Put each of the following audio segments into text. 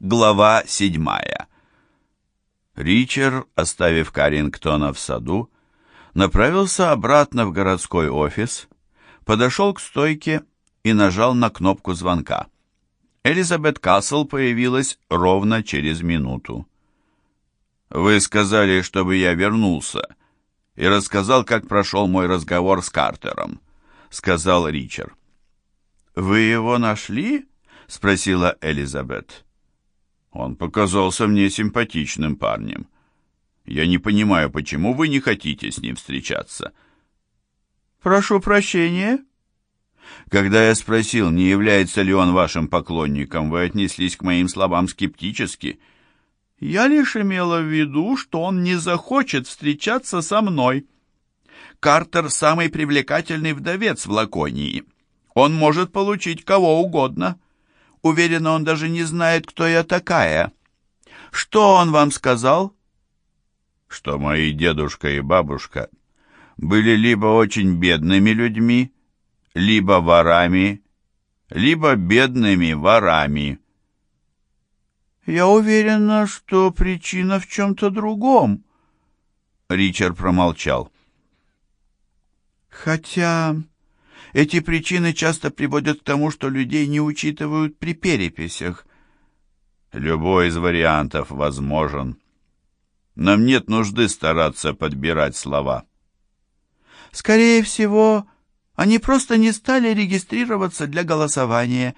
Глава седьмая. Ричард, оставив Карингтона в саду, направился обратно в городской офис, подошел к стойке и нажал на кнопку звонка. Элизабет Касл появилась ровно через минуту. «Вы сказали, чтобы я вернулся, и рассказал, как прошел мой разговор с Картером», — сказал Ричард. «Вы его нашли?» — спросила Элизабет. Он показался мне симпатичным парнем. Я не понимаю, почему вы не хотите с ним встречаться. Прошу прощения. Когда я спросил, не является ли он вашим поклонником, вы отнеслись к моим словам скептически. Я лишь имела в виду, что он не захочет встречаться со мной. Картер самый привлекательный вдовец в Лаконии. Он может получить кого угодно. Уверена, он даже не знает, кто я такая. Что он вам сказал? Что мои дедушка и бабушка были либо очень бедными людьми, либо ворами, либо бедными ворами. Я уверена, что причина в чем-то другом. Ричард промолчал. Хотя эти причины часто приводят к тому, что людей не учитывают при переписях. Любой из вариантов возможен. Нам нет нужды стараться подбирать слова. Скорее всего, они просто не стали регистрироваться для голосования.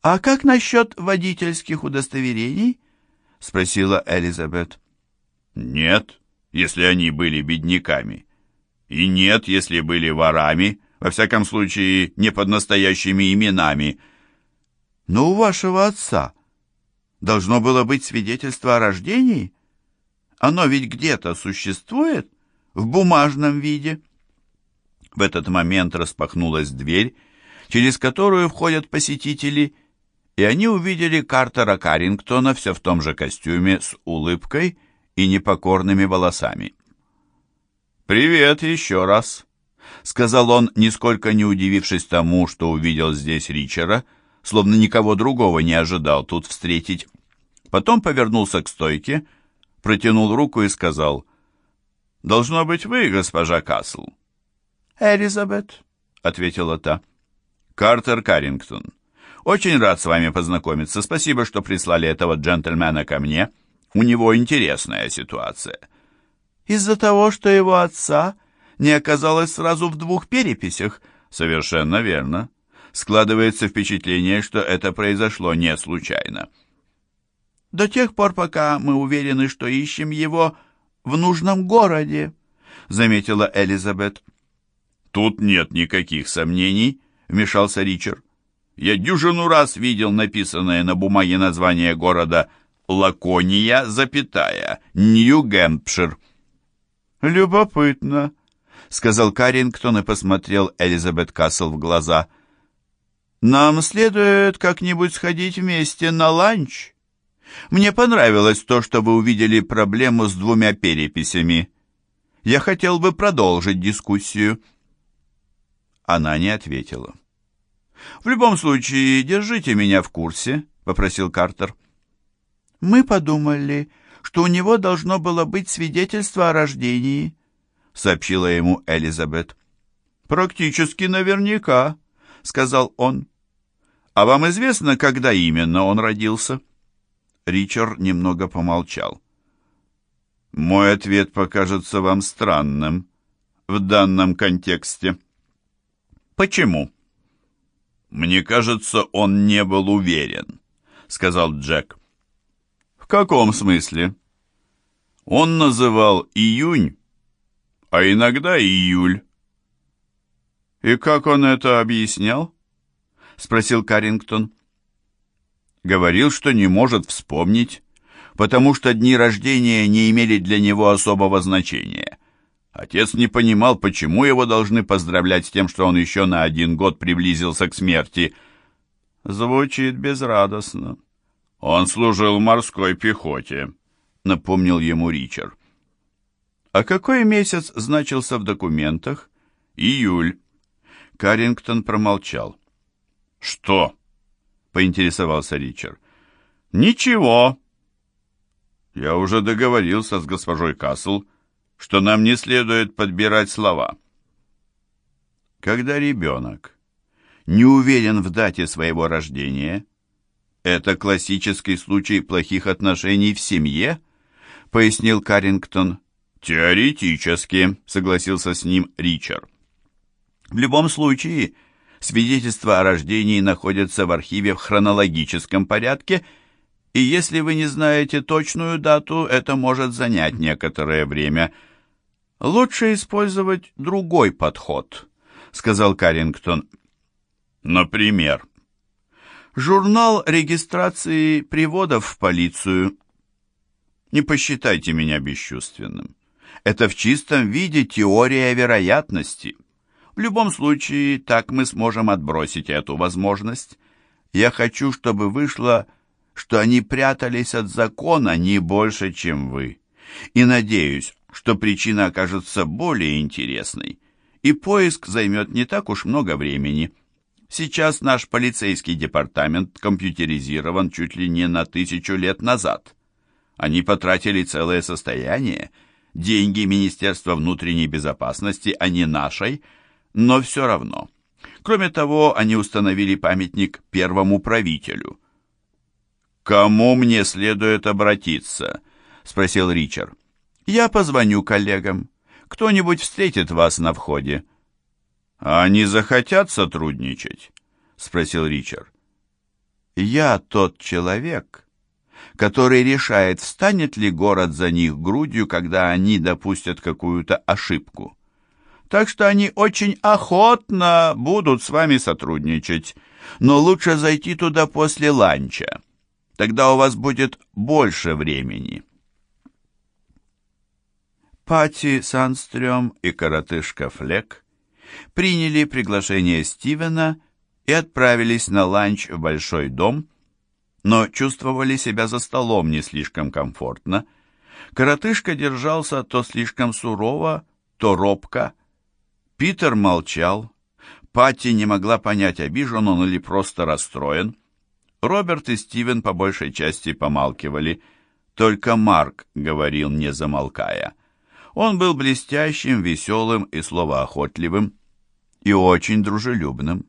А как насчет водительских удостоверений? Спросила Элизабет. Нет, если они были бедняками. И нет, если были ворами во всяком случае, не под настоящими именами. Но у вашего отца должно было быть свидетельство о рождении. Оно ведь где-то существует в бумажном виде. В этот момент распахнулась дверь, через которую входят посетители, и они увидели Картера Карингтона все в том же костюме с улыбкой и непокорными волосами. «Привет еще раз», — сказал он, нисколько не удивившись тому, что увидел здесь Ричера, словно никого другого не ожидал тут встретить. Потом повернулся к стойке, протянул руку и сказал, «Должно быть вы, госпожа Касл». «Элизабет», — ответила та. «Картер Каррингтон. Очень рад с вами познакомиться. Спасибо, что прислали этого джентльмена ко мне. У него интересная ситуация». «Из-за того, что его отца...» не оказалось сразу в двух переписях. Совершенно верно. Складывается впечатление, что это произошло не случайно. До тех пор, пока мы уверены, что ищем его в нужном городе, заметила Элизабет. Тут нет никаких сомнений, вмешался Ричард. Я дюжину раз видел написанное на бумаге название города Лакония, запятая, Нью-Гэмпшир. Любопытно, — сказал Каррингтон и посмотрел Элизабет Касл в глаза. «Нам следует как-нибудь сходить вместе на ланч. Мне понравилось то, что вы увидели проблему с двумя переписями. Я хотел бы продолжить дискуссию». Она не ответила. «В любом случае, держите меня в курсе», — попросил Картер. «Мы подумали, что у него должно было быть свидетельство о рождении», сообщила ему Элизабет. «Практически наверняка», — сказал он. «А вам известно, когда именно он родился?» Ричард немного помолчал. «Мой ответ покажется вам странным в данном контексте». «Почему?» «Мне кажется, он не был уверен», — сказал Джек. «В каком смысле?» «Он называл июнь а иногда июль. «И как он это объяснял?» — спросил Карингтон. Говорил, что не может вспомнить, потому что дни рождения не имели для него особого значения. Отец не понимал, почему его должны поздравлять с тем, что он еще на один год приблизился к смерти. Звучит безрадостно. Он служил в морской пехоте, напомнил ему Ричард. А какой месяц значился в документах? Июль. Карингтон промолчал. Что? поинтересовался Ричард. Ничего. Я уже договорился с госпожой Касл, что нам не следует подбирать слова. Когда ребенок не уверен в дате своего рождения, это классический случай плохих отношений в семье, пояснил Карингтон. Теоретически, согласился с ним Ричард. В любом случае, свидетельства о рождении находятся в архиве в хронологическом порядке, и если вы не знаете точную дату, это может занять некоторое время. Лучше использовать другой подход, сказал Карингтон. Например, журнал регистрации приводов в полицию. Не посчитайте меня бесчувственным. Это в чистом виде теория вероятности. В любом случае, так мы сможем отбросить эту возможность. Я хочу, чтобы вышло, что они прятались от закона не больше, чем вы. И надеюсь, что причина окажется более интересной, и поиск займет не так уж много времени. Сейчас наш полицейский департамент компьютеризирован чуть ли не на тысячу лет назад. Они потратили целое состояние, деньги Министерства внутренней безопасности, а не нашей, но все равно. Кроме того, они установили памятник первому правителю. «Кому мне следует обратиться?» — спросил Ричард. «Я позвоню коллегам. Кто-нибудь встретит вас на входе». «А они захотят сотрудничать?» — спросил Ричард. «Я тот человек, который решает, встанет ли город за них грудью, когда они допустят какую-то ошибку. Так что они очень охотно будут с вами сотрудничать, но лучше зайти туда после ланча. Тогда у вас будет больше времени». Пати Санстрём и коротышка Флек приняли приглашение Стивена и отправились на ланч в большой дом, но чувствовали себя за столом не слишком комфортно. Коротышка держался то слишком сурово, то робко. Питер молчал. Патти не могла понять, обижен он или просто расстроен. Роберт и Стивен по большей части помалкивали. Только Марк говорил, не замолкая. Он был блестящим, веселым и словоохотливым, и очень дружелюбным.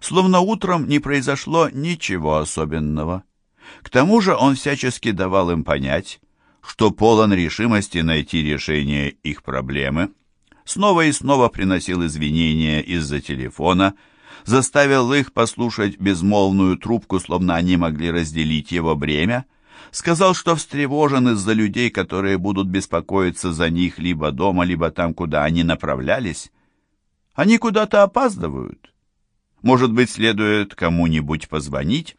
Словно утром не произошло ничего особенного. К тому же он всячески давал им понять, что полон решимости найти решение их проблемы. Снова и снова приносил извинения из-за телефона, заставил их послушать безмолвную трубку, словно они могли разделить его бремя, сказал, что встревожен из-за людей, которые будут беспокоиться за них либо дома, либо там, куда они направлялись. Они куда-то опаздывают. Может быть, следует кому-нибудь позвонить?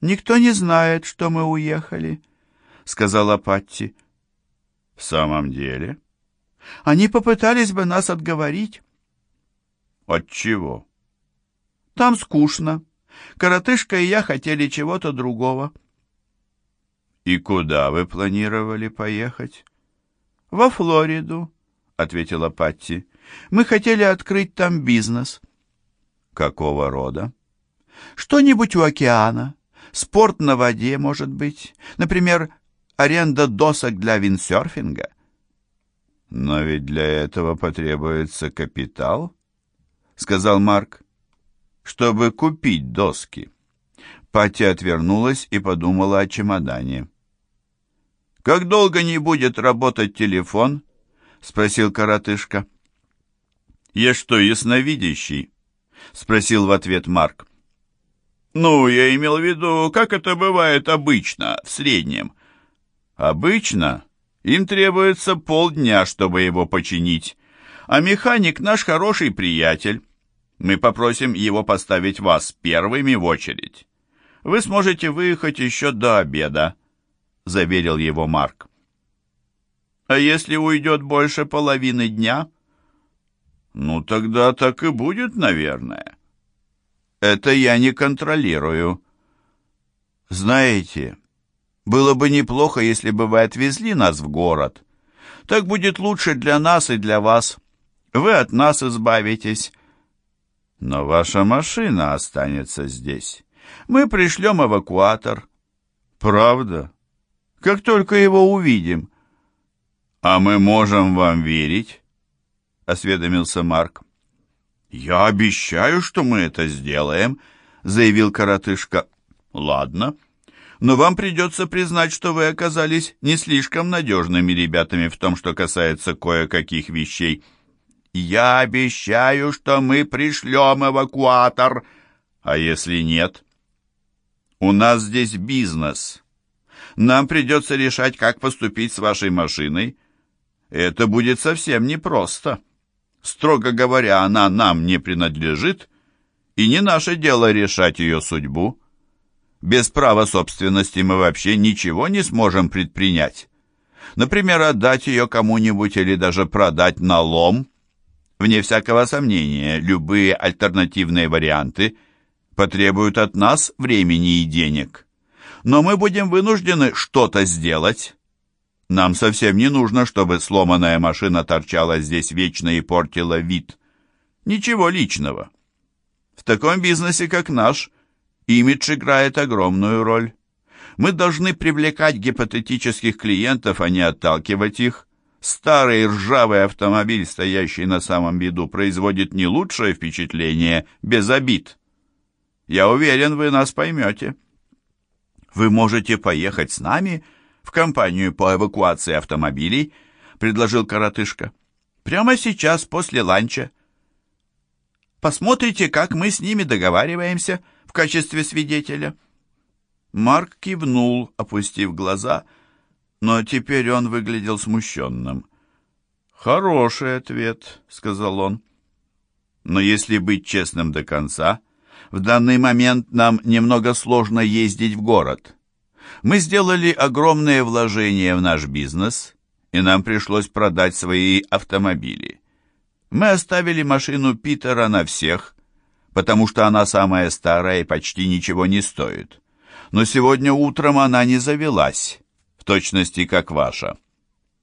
«Никто не знает, что мы уехали», — сказала Патти. «В самом деле?» «Они попытались бы нас отговорить». «От чего?» «Там скучно. Коротышка и я хотели чего-то другого». «И куда вы планировали поехать?» «Во Флориду», — ответила Патти. Мы хотели открыть там бизнес. Какого рода? Что-нибудь у океана. Спорт на воде, может быть. Например, аренда досок для виндсерфинга. Но ведь для этого потребуется капитал, сказал Марк, чтобы купить доски. Патя отвернулась и подумала о чемодане. «Как долго не будет работать телефон?» — спросил коротышка. «Я что, ясновидящий?» — спросил в ответ Марк. «Ну, я имел в виду, как это бывает обычно, в среднем». «Обычно им требуется полдня, чтобы его починить, а механик наш хороший приятель. Мы попросим его поставить вас первыми в очередь. Вы сможете выехать еще до обеда», — заверил его Марк. «А если уйдет больше половины дня?» Ну, тогда так и будет, наверное. Это я не контролирую. Знаете, было бы неплохо, если бы вы отвезли нас в город. Так будет лучше для нас и для вас. Вы от нас избавитесь. Но ваша машина останется здесь. Мы пришлем эвакуатор, Правда? Как только его увидим. А мы можем вам верить? Осведомился Марк. Я обещаю, что мы это сделаем, заявил коротышка. Ладно. Но вам придется признать, что вы оказались не слишком надежными ребятами в том, что касается кое-каких вещей. Я обещаю, что мы пришлем эвакуатор. А если нет? У нас здесь бизнес. Нам придется решать, как поступить с вашей машиной. Это будет совсем непросто. Строго говоря, она нам не принадлежит, и не наше дело решать ее судьбу. Без права собственности мы вообще ничего не сможем предпринять. Например, отдать ее кому-нибудь или даже продать на лом. Вне всякого сомнения, любые альтернативные варианты потребуют от нас времени и денег. Но мы будем вынуждены что-то сделать. Нам совсем не нужно, чтобы сломанная машина торчала здесь вечно и портила вид. Ничего личного. В таком бизнесе, как наш, имидж играет огромную роль. Мы должны привлекать гипотетических клиентов, а не отталкивать их. Старый ржавый автомобиль, стоящий на самом виду, производит не лучшее впечатление, без обид. Я уверен, вы нас поймете. Вы можете поехать с нами в компанию по эвакуации автомобилей, предложил коротышка. Прямо сейчас, после ланча. Посмотрите, как мы с ними договариваемся в качестве свидетеля. Марк кивнул, опустив глаза, но теперь он выглядел смущенным. «Хороший ответ», — сказал он. «Но если быть честным до конца, в данный момент нам немного сложно ездить в город. Мы сделали огромные вложения в наш бизнес, и нам пришлось продать свои автомобили. Мы оставили машину Питера на всех, потому что она самая старая и почти ничего не стоит. Но сегодня утром она не завелась, в точности как ваша.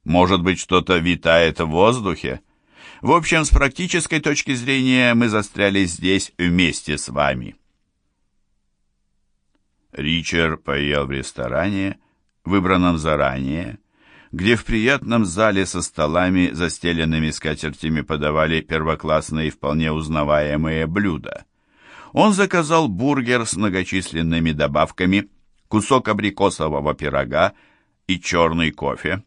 Может быть, что-то витает в воздухе? В общем, с практической точки зрения мы застряли здесь вместе с вами. Ричард поел в ресторане, выбранном заранее, где в приятном зале со столами, застеленными скатертями, подавали первоклассные и вполне узнаваемые блюда. Он заказал бургер с многочисленными добавками, кусок абрикосового пирога и черный кофе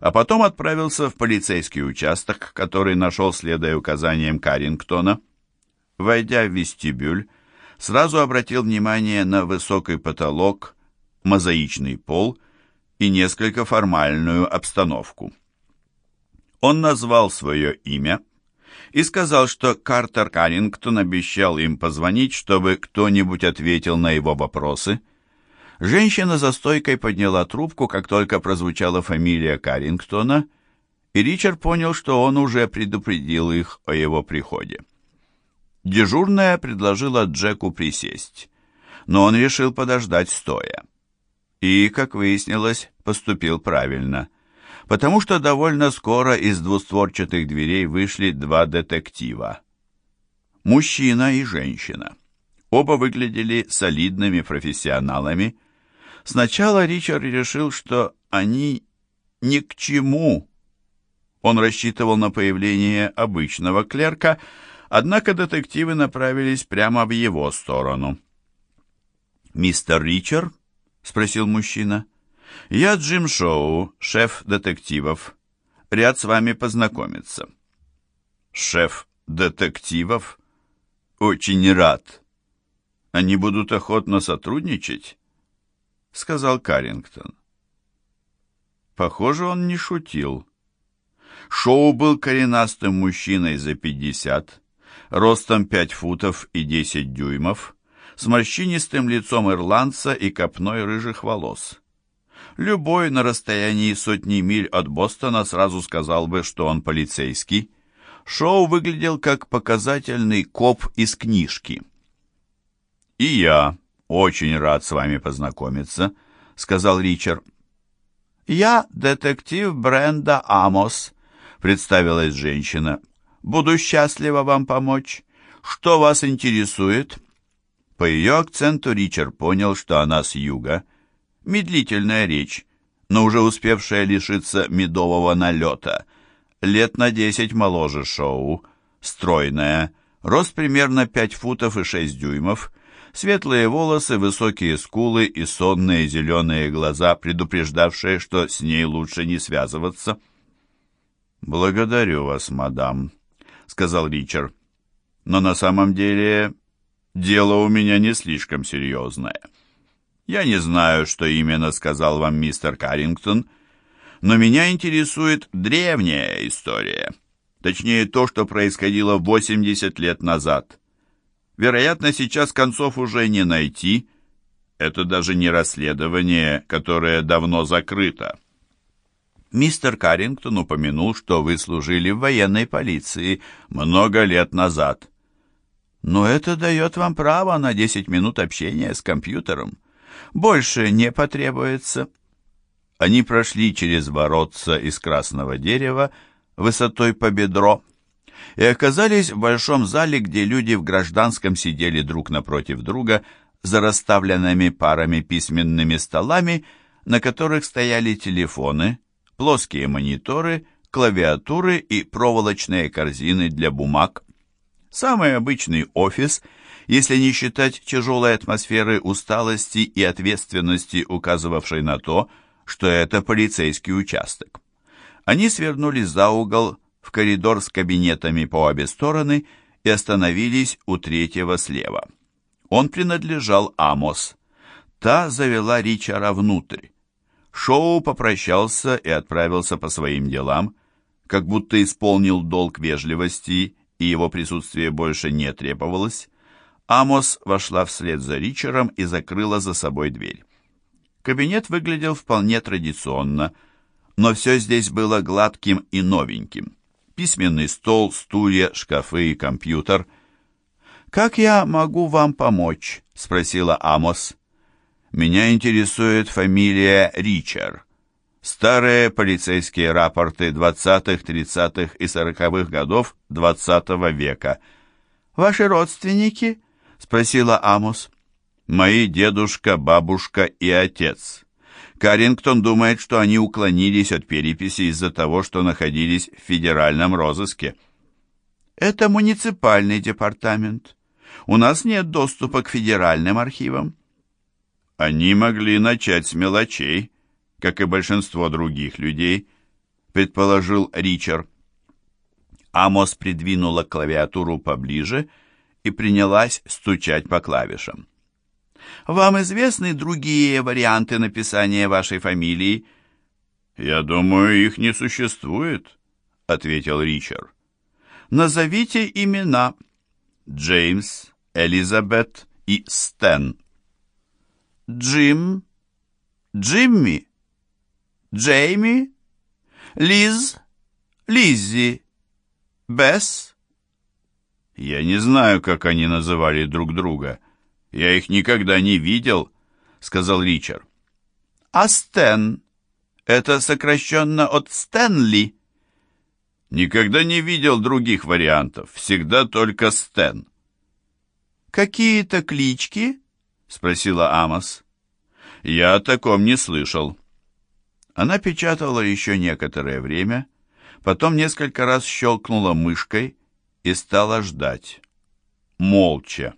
а потом отправился в полицейский участок, который нашел, следуя указаниям Карингтона. Войдя в вестибюль, сразу обратил внимание на высокий потолок, мозаичный пол и несколько формальную обстановку. Он назвал свое имя и сказал, что Картер Карингтон обещал им позвонить, чтобы кто-нибудь ответил на его вопросы, Женщина за стойкой подняла трубку, как только прозвучала фамилия Карингтона, и Ричард понял, что он уже предупредил их о его приходе. Дежурная предложила Джеку присесть, но он решил подождать стоя. И, как выяснилось, поступил правильно, потому что довольно скоро из двустворчатых дверей вышли два детектива. Мужчина и женщина. Оба выглядели солидными профессионалами, Сначала Ричард решил, что они ни к чему. Он рассчитывал на появление обычного клерка, однако детективы направились прямо в его сторону. «Мистер Ричард?» — спросил мужчина. «Я Джим Шоу, шеф детективов. Ряд с вами познакомиться». «Шеф детективов? Очень рад. Они будут охотно сотрудничать?» — сказал Карингтон. Похоже, он не шутил. Шоу был коренастым мужчиной за пятьдесят, ростом пять футов и десять дюймов, с морщинистым лицом ирландца и копной рыжих волос. Любой на расстоянии сотни миль от Бостона сразу сказал бы, что он полицейский. Шоу выглядел как показательный коп из книжки. «И я», «Очень рад с вами познакомиться», — сказал Ричард. «Я детектив Бренда Амос», — представилась женщина. «Буду счастлива вам помочь. Что вас интересует?» По ее акценту Ричард понял, что она с юга, медлительная речь, но уже успевшая лишиться медового налета. Лет на десять моложе Шоу, стройная, рост примерно пять футов и шесть дюймов, светлые волосы, высокие скулы и сонные зеленые глаза, предупреждавшие, что с ней лучше не связываться. «Благодарю вас, мадам», — сказал Ричард. «Но на самом деле дело у меня не слишком серьезное. Я не знаю, что именно сказал вам мистер Каррингтон, но меня интересует древняя история, точнее то, что происходило 80 лет назад. Вероятно, сейчас концов уже не найти. Это даже не расследование, которое давно закрыто. Мистер Каррингтон упомянул, что вы служили в военной полиции много лет назад. Но это дает вам право на 10 минут общения с компьютером. Больше не потребуется. Они прошли через воротца из красного дерева высотой по бедро и оказались в большом зале, где люди в гражданском сидели друг напротив друга за расставленными парами письменными столами, на которых стояли телефоны, плоские мониторы, клавиатуры и проволочные корзины для бумаг. Самый обычный офис, если не считать тяжелой атмосферы усталости и ответственности, указывавшей на то, что это полицейский участок. Они свернули за угол в коридор с кабинетами по обе стороны и остановились у третьего слева. Он принадлежал Амос. Та завела Ричара внутрь. Шоу попрощался и отправился по своим делам, как будто исполнил долг вежливости, и его присутствие больше не требовалось. Амос вошла вслед за Ричером и закрыла за собой дверь. Кабинет выглядел вполне традиционно, но все здесь было гладким и новеньким. Письменный стол, стулья, шкафы и компьютер. «Как я могу вам помочь?» — спросила Амос. Меня интересует фамилия Ричер. Старые полицейские рапорты 20-х, 30-х и 40-х годов 20 -го века. «Ваши родственники?» — спросила Амос. «Мои дедушка, бабушка и отец». Карингтон думает, что они уклонились от переписи из-за того, что находились в федеральном розыске. «Это муниципальный департамент. У нас нет доступа к федеральным архивам. Они могли начать с мелочей, как и большинство других людей, предположил Ричард. Амос придвинула клавиатуру поближе и принялась стучать по клавишам. «Вам известны другие варианты написания вашей фамилии?» «Я думаю, их не существует», — ответил Ричард. «Назовите имена. Джеймс, Элизабет и Стэн». Джим, Джимми, Джейми, Лиз, Лиззи, Бесс. Я не знаю, как они называли друг друга. Я их никогда не видел, сказал Ричард. А Стэн? Это сокращенно от Стэнли. Никогда не видел других вариантов, всегда только Стэн. Какие-то клички? Спросила Амос. Я о таком не слышал. Она печатала еще некоторое время, потом несколько раз щелкнула мышкой и стала ждать. Молча.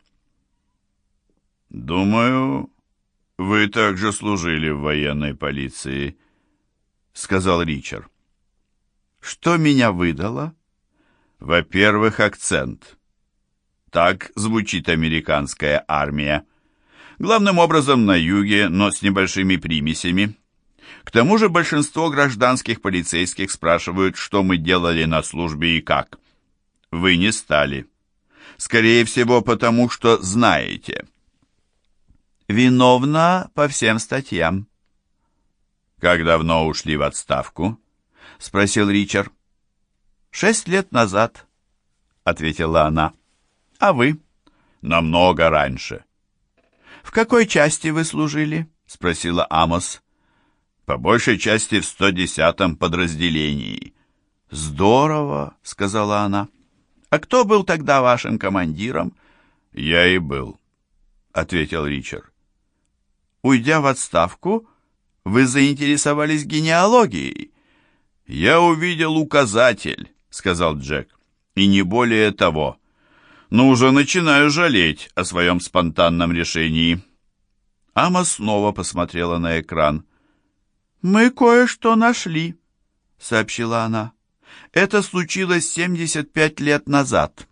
«Думаю, вы также служили в военной полиции», — сказал Ричард. «Что меня выдало?» «Во-первых, акцент. Так звучит американская армия главным образом на юге, но с небольшими примесями. К тому же большинство гражданских полицейских спрашивают, что мы делали на службе и как. Вы не стали. Скорее всего, потому что знаете. Виновна по всем статьям. Как давно ушли в отставку? Спросил Ричард. Шесть лет назад, ответила она. А вы? Намного раньше. «В какой части вы служили?» — спросила Амос. «По большей части в 110-м подразделении». «Здорово», — сказала она. «А кто был тогда вашим командиром?» «Я и был», — ответил Ричард. Уйдя в отставку, вы заинтересовались генеалогией?» «Я увидел указатель», — сказал Джек, — «и не более того. Но уже начинаю жалеть о своем спонтанном решении». Ама снова посмотрела на экран. «Мы кое-что нашли», — сообщила она. «Это случилось 75 лет назад».